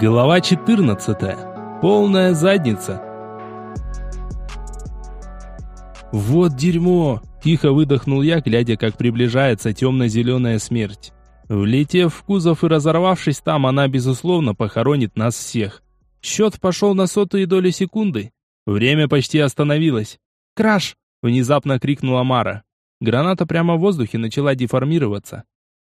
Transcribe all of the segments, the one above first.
Глава 14. Полная задница. Вот дерьмо, тихо выдохнул я, глядя, как приближается темно-зеленая смерть. Влетев в кузов и разорвавшись там, она безусловно похоронит нас всех. Счет пошел на сотые доли секунды. Время почти остановилось. Краш! внезапно крикнула Мара. Граната прямо в воздухе начала деформироваться.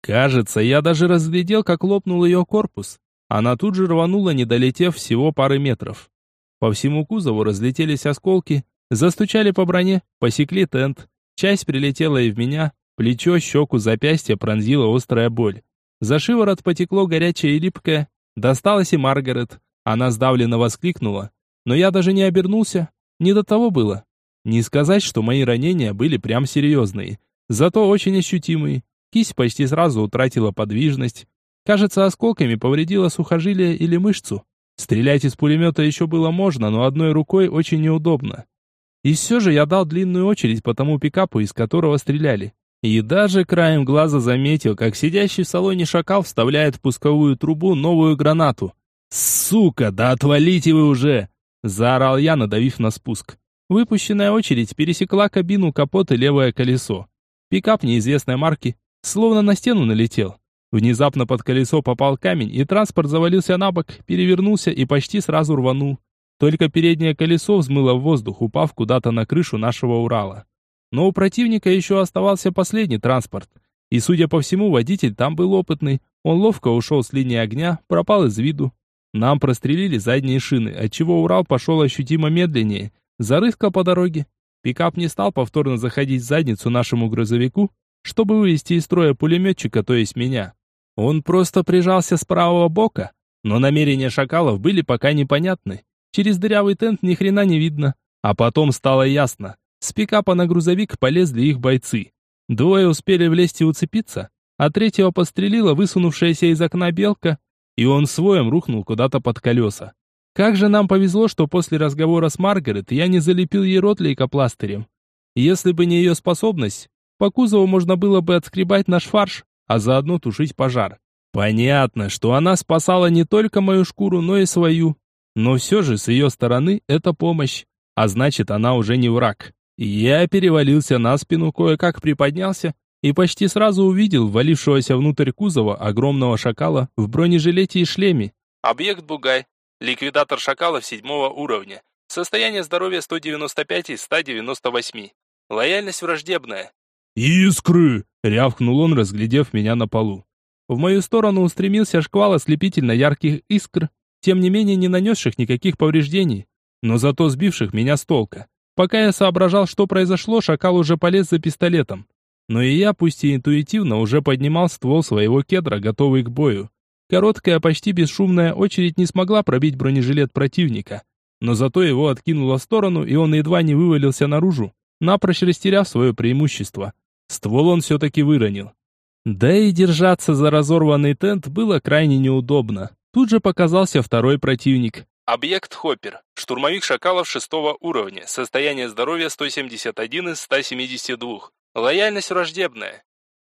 Кажется, я даже разглядел, как лопнул ее корпус. Она тут же рванула, не долетев всего пары метров. По всему кузову разлетелись осколки, застучали по броне, посекли тент. Часть прилетела и в меня, плечо, щеку, запястье пронзила острая боль. За шиворот потекло горячее и липкое. Досталось и Маргарет. Она сдавленно воскликнула. Но я даже не обернулся. Не до того было. Не сказать, что мои ранения были прям серьезные. Зато очень ощутимые. Кисть почти сразу утратила подвижность. Кажется, осколками повредила сухожилие или мышцу. Стрелять из пулемета еще было можно, но одной рукой очень неудобно. И все же я дал длинную очередь по тому пикапу, из которого стреляли. И даже краем глаза заметил, как сидящий в салоне шакал вставляет в пусковую трубу новую гранату. «Сука, да отвалите вы уже!» Заорал я, надавив на спуск. Выпущенная очередь пересекла кабину, капот и левое колесо. Пикап неизвестной марки словно на стену налетел. Внезапно под колесо попал камень, и транспорт завалился на бок, перевернулся и почти сразу рванул. Только переднее колесо взмыло в воздух, упав куда-то на крышу нашего Урала. Но у противника еще оставался последний транспорт. И, судя по всему, водитель там был опытный. Он ловко ушел с линии огня, пропал из виду. Нам прострелили задние шины, отчего Урал пошел ощутимо медленнее. Зарыскал по дороге. Пикап не стал повторно заходить в задницу нашему грузовику, чтобы вывести из строя пулеметчика, то есть меня. Он просто прижался с правого бока, но намерения шакалов были пока непонятны. Через дырявый тент ни хрена не видно. А потом стало ясно. С пикапа на грузовик полезли их бойцы. Двое успели влезть и уцепиться, а третьего подстрелила высунувшаяся из окна белка, и он своем рухнул куда-то под колеса. Как же нам повезло, что после разговора с Маргарет я не залепил ей рот лейкопластырем. Если бы не ее способность, по кузову можно было бы отскребать наш фарш, а заодно тушить пожар. Понятно, что она спасала не только мою шкуру, но и свою. Но все же с ее стороны это помощь, а значит она уже не враг. Я перевалился на спину, кое-как приподнялся и почти сразу увидел валившегося внутрь кузова огромного шакала в бронежилете и шлеме. Объект Бугай. Ликвидатор шакалов седьмого уровня. Состояние здоровья 195 из 198. Лояльность враждебная. «Искры!» — рявкнул он, разглядев меня на полу. В мою сторону устремился шквал ослепительно ярких искр, тем не менее не нанесших никаких повреждений, но зато сбивших меня с толка. Пока я соображал, что произошло, шакал уже полез за пистолетом. Но и я, пусть и интуитивно, уже поднимал ствол своего кедра, готовый к бою. Короткая, почти бесшумная очередь не смогла пробить бронежилет противника, но зато его откинуло в сторону, и он едва не вывалился наружу, напрочь растеряв свое преимущество. Ствол он все-таки выронил. Да и держаться за разорванный тент было крайне неудобно. Тут же показался второй противник. Объект Хоппер. Штурмовик шакалов шестого уровня. Состояние здоровья 171 из 172. Лояльность враждебная.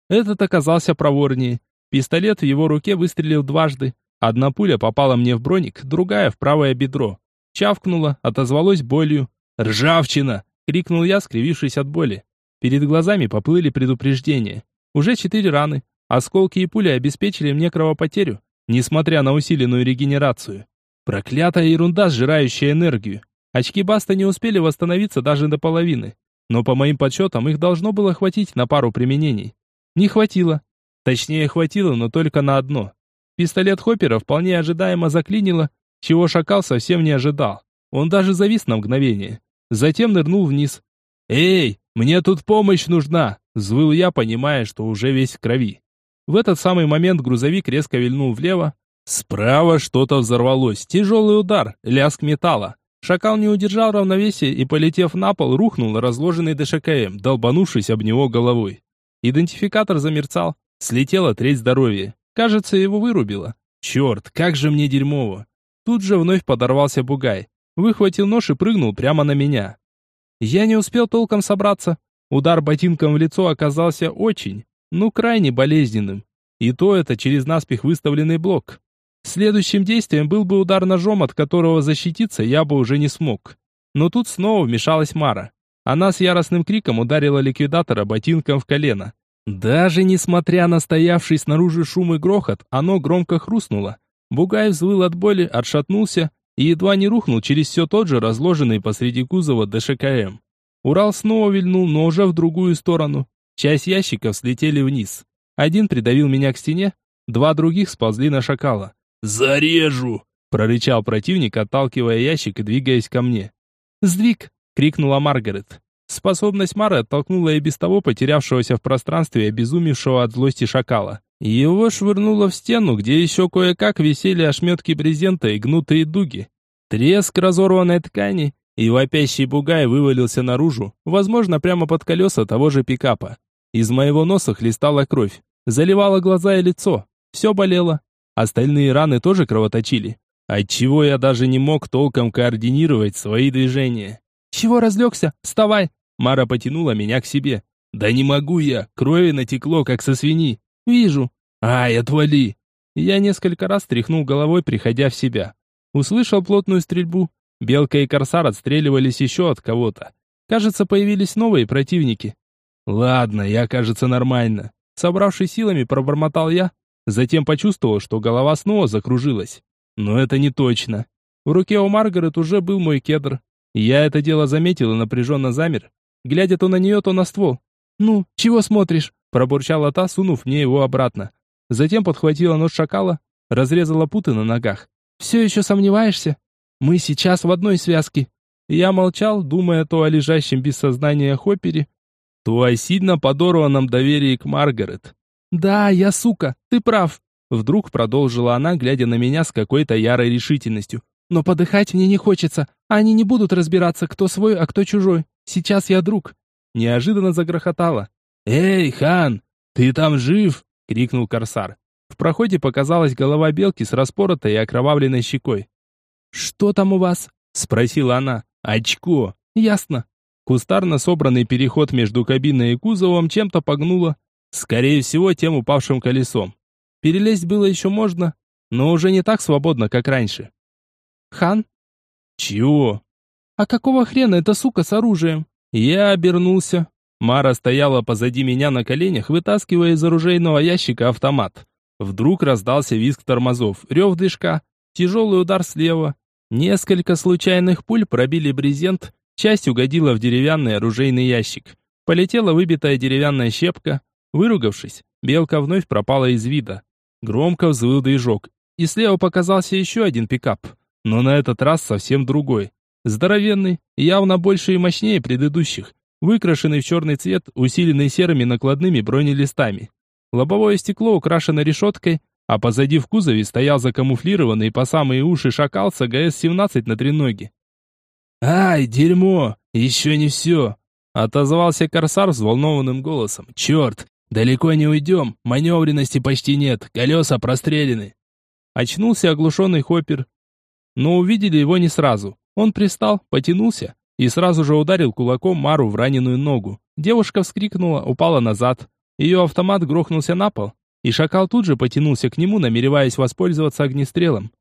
Этот оказался проворнее. Пистолет в его руке выстрелил дважды. Одна пуля попала мне в броник, другая в правое бедро. Чавкнула, отозвалось болью. «Ржавчина!» — крикнул я, скривившись от боли. Перед глазами поплыли предупреждения. Уже четыре раны. Осколки и пули обеспечили мне кровопотерю, несмотря на усиленную регенерацию. Проклятая ерунда, сжирающая энергию. Очки Баста не успели восстановиться даже до половины. Но по моим подсчетам их должно было хватить на пару применений. Не хватило. Точнее, хватило, но только на одно. Пистолет Хоппера вполне ожидаемо заклинило, чего Шакал совсем не ожидал. Он даже завис на мгновение. Затем нырнул вниз. «Эй, мне тут помощь нужна!» Взвыл я, понимая, что уже весь в крови. В этот самый момент грузовик резко вильнул влево. Справа что-то взорвалось. Тяжелый удар, лязг металла. Шакал не удержал равновесия и, полетев на пол, рухнул разложенный ДШКМ, долбанувшись об него головой. Идентификатор замерцал. Слетела треть здоровья. Кажется, его вырубило. Черт, как же мне дерьмово. Тут же вновь подорвался бугай. Выхватил нож и прыгнул прямо на меня. Я не успел толком собраться. Удар ботинком в лицо оказался очень, ну крайне болезненным. И то это через наспех выставленный блок. Следующим действием был бы удар ножом, от которого защититься я бы уже не смог. Но тут снова вмешалась Мара. Она с яростным криком ударила ликвидатора ботинком в колено. Даже несмотря на стоявший снаружи шум и грохот, оно громко хрустнуло. Бугай взвыл от боли, отшатнулся и едва не рухнул через все тот же разложенный посреди кузова ДШКМ. Урал снова вильнул, но уже в другую сторону. Часть ящиков слетели вниз. Один придавил меня к стене, два других сползли на шакала. «Зарежу!» – прорычал противник, отталкивая ящик и двигаясь ко мне. «Сдвиг!» – крикнула Маргарет. Способность Мары оттолкнула и без того потерявшегося в пространстве и обезумевшего от злости шакала. Его швырнуло в стену, где еще кое-как висели ошметки брезента и гнутые дуги. Треск разорванной ткани, и вопящий бугай вывалился наружу, возможно, прямо под колеса того же пикапа. Из моего носа хлестала кровь, заливала глаза и лицо. Все болело. Остальные раны тоже кровоточили, отчего я даже не мог толком координировать свои движения. «Чего разлегся? Вставай!» Мара потянула меня к себе. «Да не могу я, крови натекло, как со свиньи». «Вижу». «Ай, отвали!» Я несколько раз тряхнул головой, приходя в себя. Услышал плотную стрельбу. Белка и Корсар отстреливались еще от кого-то. Кажется, появились новые противники. Ладно, я, кажется, нормально. Собравшись силами, пробормотал я. Затем почувствовал, что голова снова закружилась. Но это не точно. В руке у Маргарет уже был мой кедр. Я это дело заметил и напряженно замер, глядя то на нее, то на ствол. «Ну, чего смотришь?» – пробурчала та, сунув мне его обратно. Затем подхватила нож шакала, разрезала путы на ногах. «Все еще сомневаешься? Мы сейчас в одной связке». Я молчал, думая то о лежащем без сознания Хоппере, то о сильно подорванном доверии к Маргарет. «Да, я сука, ты прав», — вдруг продолжила она, глядя на меня с какой-то ярой решительностью. Но подыхать мне не хочется. Они не будут разбираться, кто свой, а кто чужой. Сейчас я друг. Неожиданно загрохотало. «Эй, хан, ты там жив?» — крикнул корсар. В проходе показалась голова белки с распоротой и окровавленной щекой. «Что там у вас?» — спросила она. «Очко». «Ясно». Кустарно собранный переход между кабиной и кузовом чем-то погнуло. Скорее всего, тем упавшим колесом. Перелезть было еще можно, но уже не так свободно, как раньше. Хан? Чего? А какого хрена эта сука с оружием? Я обернулся. Мара стояла позади меня на коленях, вытаскивая из оружейного ящика автомат. Вдруг раздался визг тормозов, рев движка, тяжелый удар слева. Несколько случайных пуль пробили брезент, часть угодила в деревянный оружейный ящик. Полетела выбитая деревянная щепка. Выругавшись, белка вновь пропала из вида. Громко взвыл движок, и слева показался еще один пикап но на этот раз совсем другой. Здоровенный, явно больше и мощнее предыдущих, выкрашенный в черный цвет, усиленный серыми накладными бронелистами. Лобовое стекло украшено решеткой, а позади в кузове стоял закамуфлированный по самые уши шакал с АГС-17 на треноге. «Ай, дерьмо! Еще не все!» Отозвался Корсар взволнованным голосом. «Черт! Далеко не уйдем, маневренности почти нет, колеса прострелены!» Очнулся оглушенный Хоппер, но увидели его не сразу. Он пристал, потянулся и сразу же ударил кулаком Мару в раненую ногу. Девушка вскрикнула, упала назад. Ее автомат грохнулся на пол, и шакал тут же потянулся к нему, намереваясь воспользоваться огнестрелом.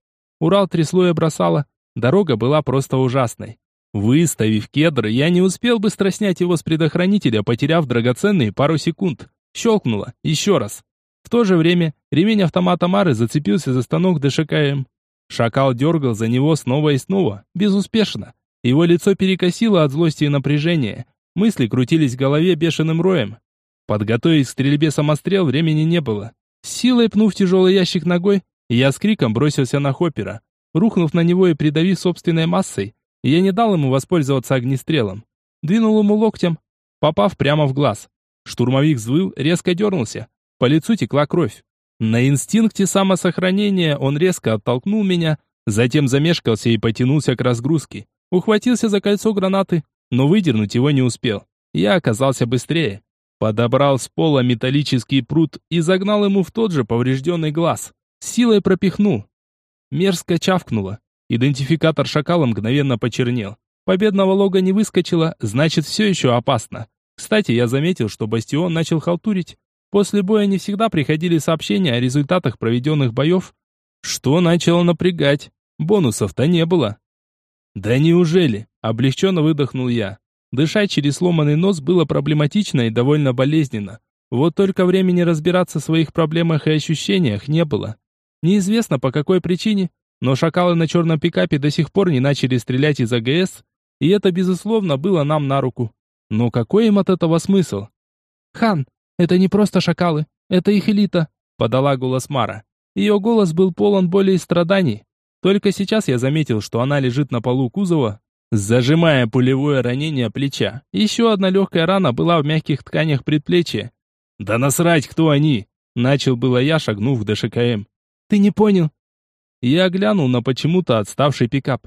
Урал трясло и бросало. Дорога была просто ужасной. Выставив кедр, я не успел быстро снять его с предохранителя, потеряв драгоценные пару секунд. Щелкнуло. Еще раз. В то же время ремень автомата Мары зацепился за станок ДШКМ. Шакал дергал за него снова и снова, безуспешно. Его лицо перекосило от злости и напряжения. Мысли крутились в голове бешеным роем. Подготовить к стрельбе самострел времени не было. Силой пнув тяжелый ящик ногой, я с криком бросился на Хоппера. Рухнув на него и придавив собственной массой, я не дал ему воспользоваться огнестрелом. Двинул ему локтем, попав прямо в глаз. Штурмовик взвыл, резко дернулся. По лицу текла кровь. На инстинкте самосохранения он резко оттолкнул меня, затем замешкался и потянулся к разгрузке. Ухватился за кольцо гранаты, но выдернуть его не успел. Я оказался быстрее. Подобрал с пола металлический прут и загнал ему в тот же поврежденный глаз. Силой пропихнул. Мерзко чавкнуло. Идентификатор шакала мгновенно почернел. Победного лога не выскочило, значит все еще опасно. Кстати, я заметил, что Бастион начал халтурить. После боя не всегда приходили сообщения о результатах проведенных боев, Что начало напрягать? Бонусов-то не было. Да неужели? Облегченно выдохнул я. Дышать через сломанный нос было проблематично и довольно болезненно. Вот только времени разбираться в своих проблемах и ощущениях не было. Неизвестно по какой причине, но шакалы на черном пикапе до сих пор не начали стрелять из АГС, и это, безусловно, было нам на руку. Но какой им от этого смысл? «Хан, это не просто шакалы, это их элита», — подала голос Мара. Ее голос был полон боли и страданий. Только сейчас я заметил, что она лежит на полу кузова, зажимая пулевое ранение плеча. Еще одна легкая рана была в мягких тканях предплечья, «Да насрать, кто они!» Начал было я, шагнув в ДШКМ. «Ты не понял?» Я глянул на почему-то отставший пикап.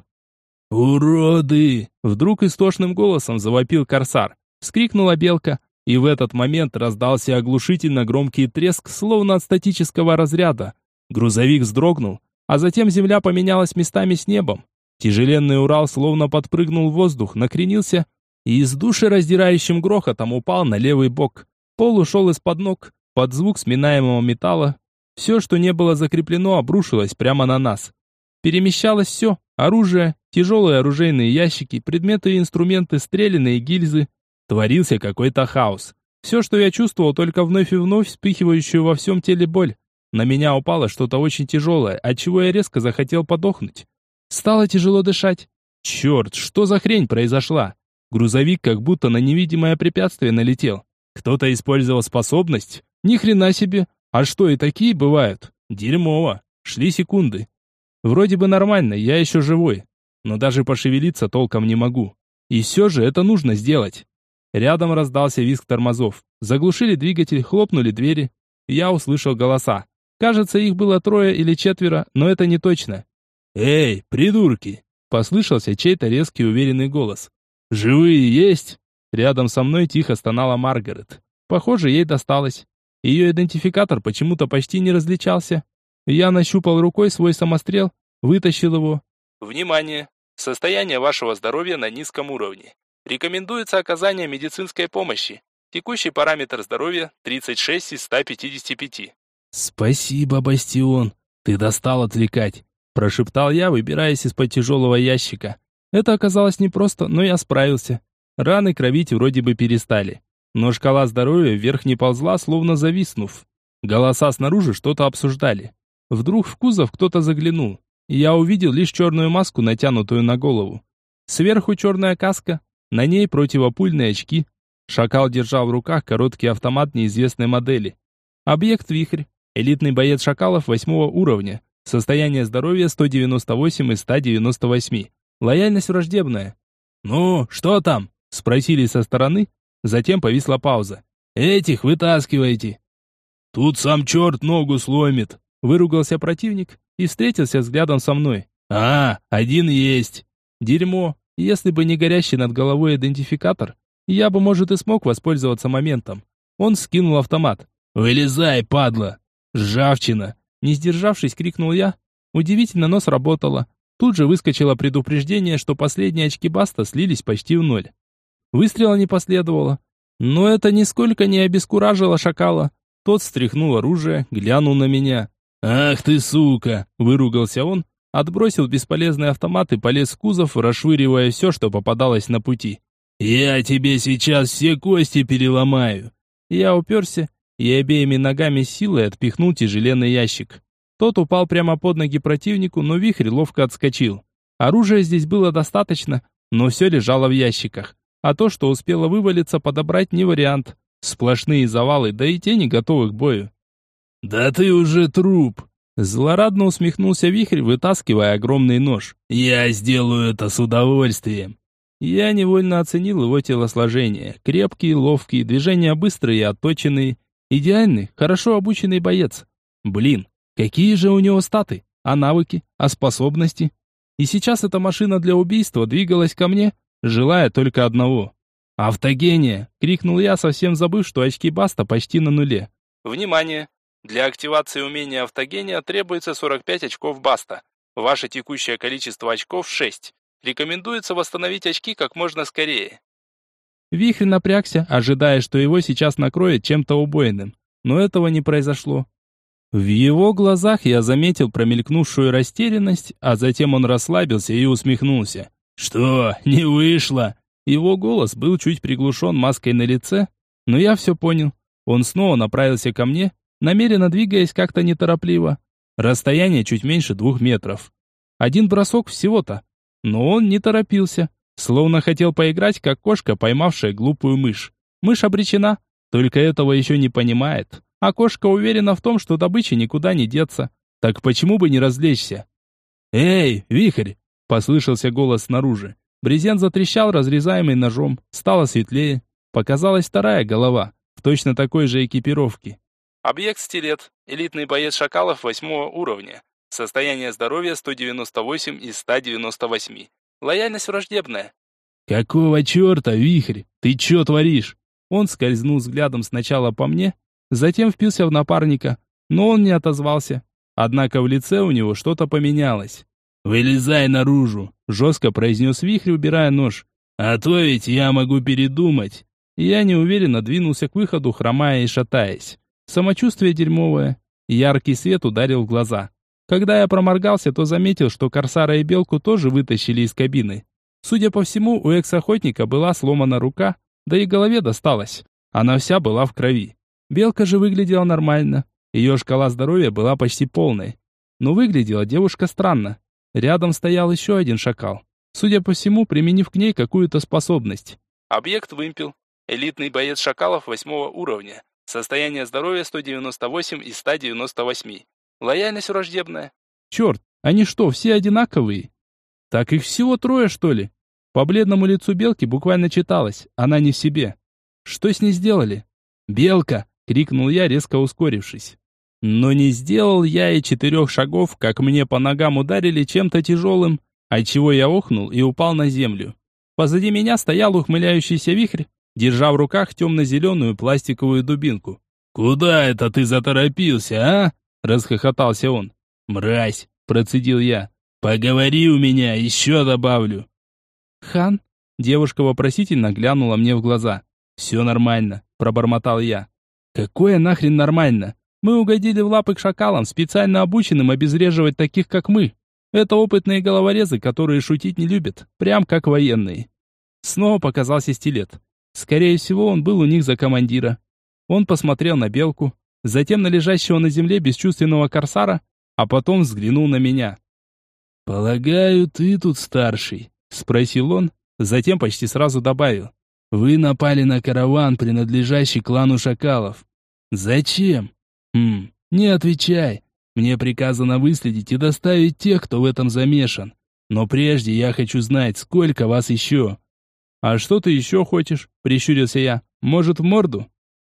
«Уроды!» Вдруг истошным голосом завопил корсар. Вскрикнула белка, и в этот момент раздался оглушительно громкий треск, словно от статического разряда. Грузовик вздрогнул, а затем земля поменялась местами с небом. Тяжеленный Урал словно подпрыгнул в воздух, накренился и с душераздирающим грохотом упал на левый бок. Пол ушел из-под ног, под звук сминаемого металла. Все, что не было закреплено, обрушилось прямо на нас. Перемещалось все, оружие, тяжелые оружейные ящики, предметы и инструменты, стреляные гильзы. Творился какой-то хаос. Все, что я чувствовал, только вновь и вновь вспыхивающую во всем теле боль. На меня упало что-то очень тяжелое, от чего я резко захотел подохнуть. Стало тяжело дышать. Черт, что за хрень произошла? Грузовик как будто на невидимое препятствие налетел. Кто-то использовал способность? Ни хрена себе. А что и такие бывают? Дерьмово. Шли секунды. Вроде бы нормально, я еще живой. Но даже пошевелиться толком не могу. И все же это нужно сделать. Рядом раздался визг тормозов. Заглушили двигатель, хлопнули двери. Я услышал голоса. Кажется, их было трое или четверо, но это не точно. «Эй, придурки!» Послышался чей-то резкий уверенный голос. «Живые есть?» Рядом со мной тихо стонала Маргарет. Похоже, ей досталось. Ее идентификатор почему-то почти не различался. Я нащупал рукой свой самострел, вытащил его. Внимание! Состояние вашего здоровья на низком уровне. Рекомендуется оказание медицинской помощи. Текущий параметр здоровья 36 из 155. Спасибо, Бастион. Ты достал отвлекать, прошептал я, выбираясь из-под тяжелого ящика. Это оказалось непросто, но я справился. Раны кровить вроде бы перестали. Но шкала здоровья вверх не ползла, словно зависнув. Голоса снаружи что-то обсуждали. Вдруг в кузов кто-то заглянул. я увидел лишь черную маску, натянутую на голову. Сверху черная каска, на ней противопульные очки. Шакал держал в руках короткий автомат неизвестной модели. Объект «Вихрь». Элитный боец шакалов восьмого уровня. Состояние здоровья 198 из 198. Лояльность враждебная. «Ну, что там?» Спросили со стороны, затем повисла пауза. «Этих вытаскивайте!» «Тут сам черт ногу сломит!» Выругался противник и встретился взглядом со мной. «А, один есть!» «Дерьмо! Если бы не горящий над головой идентификатор, я бы, может, и смог воспользоваться моментом». Он скинул автомат. «Вылезай, падла!» «Ржавчина!» Не сдержавшись, крикнул я. Удивительно, но сработало. Тут же выскочило предупреждение, что последние очки Баста слились почти в ноль. Выстрела не последовало. Но это нисколько не обескуражило шакала. Тот стряхнул оружие, глянул на меня. «Ах ты, сука!» – выругался он, отбросил бесполезный автомат и полез в кузов, расшвыривая все, что попадалось на пути. «Я тебе сейчас все кости переломаю!» Я уперся и обеими ногами силой отпихнул тяжеленный ящик. Тот упал прямо под ноги противнику, но вихрь ловко отскочил. Оружия здесь было достаточно, но все лежало в ящиках а то, что успело вывалиться, подобрать не вариант. Сплошные завалы, да и тени готовы к бою. «Да ты уже труп!» Злорадно усмехнулся вихрь, вытаскивая огромный нож. «Я сделаю это с удовольствием!» Я невольно оценил его телосложение. Крепкий, ловкий, движения быстрые и отточенные. Идеальный, хорошо обученный боец. Блин, какие же у него статы, а навыки, а способности. И сейчас эта машина для убийства двигалась ко мне, желая только одного. «Автогения!» — крикнул я, совсем забыв, что очки Баста почти на нуле. «Внимание! Для активации умения автогения требуется 45 очков Баста. Ваше текущее количество очков 6. Рекомендуется восстановить очки как можно скорее». Вихрь напрягся, ожидая, что его сейчас накроет чем-то убойным. Но этого не произошло. В его глазах я заметил промелькнувшую растерянность, а затем он расслабился и усмехнулся. «Что, не вышло?» Его голос был чуть приглушен маской на лице, но я все понял. Он снова направился ко мне, намеренно двигаясь как-то неторопливо. Расстояние чуть меньше двух метров. Один бросок всего-то. Но он не торопился, словно хотел поиграть, как кошка, поймавшая глупую мышь. Мышь обречена, только этого еще не понимает. А кошка уверена в том, что добыча никуда не деться. Так почему бы не развлечься? «Эй, вихрь!» — послышался голос снаружи. Брезент затрещал, разрезаемый ножом. Стало светлее. Показалась вторая голова, в точно такой же экипировке. Объект стилет. Элитный боец шакалов восьмого уровня. Состояние здоровья 198 из 198. Лояльность враждебная. «Какого черта, вихрь? Ты че творишь?» Он скользнул взглядом сначала по мне, затем впился в напарника, но он не отозвался. Однако в лице у него что-то поменялось. «Вылезай наружу!» — жестко произнес вихрь, убирая нож. «А то ведь я могу передумать!» Я неуверенно двинулся к выходу, хромая и шатаясь. Самочувствие дерьмовое. Яркий свет ударил в глаза. Когда я проморгался, то заметил, что Корсара и Белку тоже вытащили из кабины. Судя по всему, у экс-охотника была сломана рука, да и голове досталось. Она вся была в крови. Белка же выглядела нормально. Ее шкала здоровья была почти полной. Но выглядела девушка странно. Рядом стоял еще один шакал. Судя по всему, применив к ней какую-то способность. Объект вымпел. Элитный боец шакалов восьмого уровня. Состояние здоровья 198 из 198. Лояльность враждебная. Черт, они что, все одинаковые? Так их всего трое, что ли? По бледному лицу белки буквально читалось, она не в себе. Что с ней сделали? «Белка!» — крикнул я, резко ускорившись. Но не сделал я и четырех шагов, как мне по ногам ударили чем-то тяжелым, отчего я охнул и упал на землю. Позади меня стоял ухмыляющийся вихрь, держа в руках темно-зеленую пластиковую дубинку. «Куда это ты заторопился, а?» — расхохотался он. «Мразь!» — процедил я. «Поговори у меня, еще добавлю». «Хан?» — девушка вопросительно глянула мне в глаза. «Все нормально», — пробормотал я. «Какое нахрен нормально? Мы угодили в лапы к шакалам, специально обученным обезвреживать таких, как мы. Это опытные головорезы, которые шутить не любят, прям как военные». Снова показался стилет. Скорее всего, он был у них за командира. Он посмотрел на белку, затем на лежащего на земле бесчувственного корсара, а потом взглянул на меня. «Полагаю, ты тут старший?» — спросил он, затем почти сразу добавил. «Вы напали на караван, принадлежащий клану шакалов. Зачем? Хм, не отвечай. Мне приказано выследить и доставить тех, кто в этом замешан. Но прежде я хочу знать, сколько вас еще». «А что ты еще хочешь?» — прищурился я. «Может, в морду?»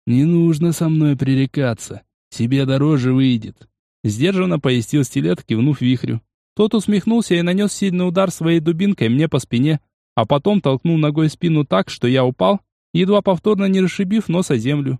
«Не нужно со мной пререкаться. Себе дороже выйдет». Сдержанно пояснил стилет, кивнув вихрю. Тот усмехнулся и нанес сильный удар своей дубинкой мне по спине, а потом толкнул ногой спину так, что я упал, едва повторно не расшибив нос о землю.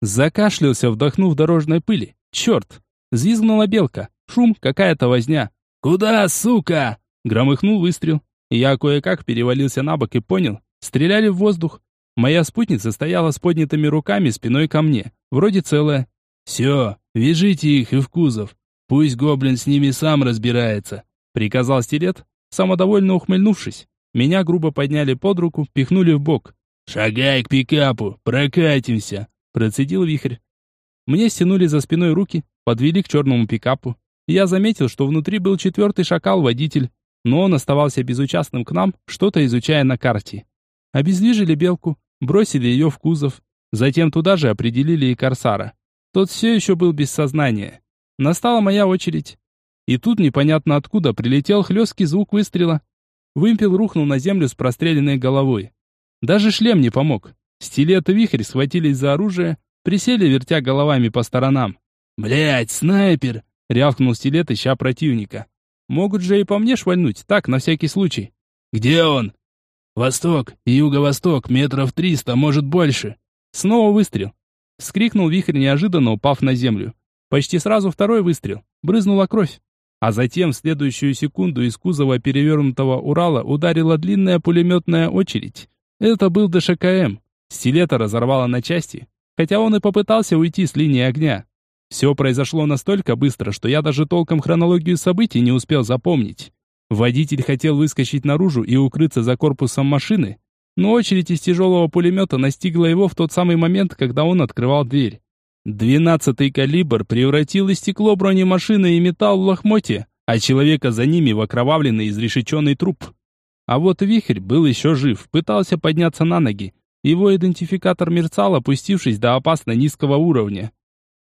Закашлялся, вдохнув дорожной пыли. Черт! Звизгнула белка. Шум, какая-то возня. «Куда, сука?» Громыхнул выстрел. Я кое-как перевалился на бок и понял. Стреляли в воздух. Моя спутница стояла с поднятыми руками спиной ко мне. Вроде целая. «Все, вяжите их и в кузов. Пусть гоблин с ними сам разбирается», — приказал стилет, самодовольно ухмыльнувшись. Меня грубо подняли под руку, пихнули в бок. «Шагай к пикапу, прокатимся», — процедил вихрь. Мне стянули за спиной руки, подвели к черному пикапу. Я заметил, что внутри был четвертый шакал-водитель, но он оставался безучастным к нам, что-то изучая на карте. Обездвижили белку, бросили ее в кузов, затем туда же определили и корсара. Тот все еще был без сознания. Настала моя очередь. И тут непонятно откуда прилетел хлесткий звук выстрела. Вымпел рухнул на землю с простреленной головой. Даже шлем не помог. Стилет и вихрь схватились за оружие, присели, вертя головами по сторонам. «Блядь, снайпер!» — рявкнул стилет, ища противника. «Могут же и по мне швальнуть, так, на всякий случай». «Где он?» «Восток юго-восток, метров триста, может больше». Снова выстрел. Вскрикнул вихрь, неожиданно упав на землю. Почти сразу второй выстрел. Брызнула кровь. А затем в следующую секунду из кузова перевернутого Урала ударила длинная пулеметная очередь. Это был ДШКМ. Стилета разорвало на части, хотя он и попытался уйти с линии огня. Все произошло настолько быстро, что я даже толком хронологию событий не успел запомнить. Водитель хотел выскочить наружу и укрыться за корпусом машины, но очередь из тяжелого пулемета настигла его в тот самый момент, когда он открывал дверь. Двенадцатый калибр превратил и стекло бронемашины и металл в лохмотье, а человека за ними в окровавленный изрешеченный труп. А вот Вихрь был еще жив, пытался подняться на ноги. Его идентификатор мерцал, опустившись до опасно низкого уровня.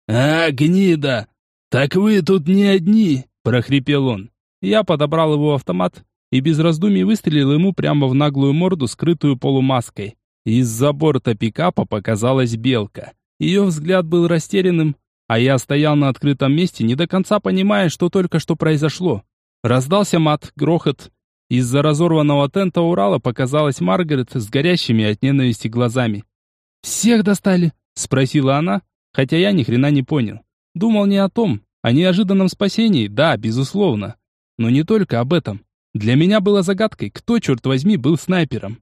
«А, гнида! Так вы тут не одни!» – прохрипел он. Я подобрал его автомат и без раздумий выстрелил ему прямо в наглую морду, скрытую полумаской. Из-за борта пикапа показалась белка. Ее взгляд был растерянным, а я стоял на открытом месте, не до конца понимая, что только что произошло. Раздался мат, грохот. Из-за разорванного тента Урала показалась Маргарет с горящими от ненависти глазами. «Всех достали?» – спросила она, хотя я ни хрена не понял. Думал не о том, о неожиданном спасении, да, безусловно. Но не только об этом. Для меня было загадкой, кто, черт возьми, был снайпером.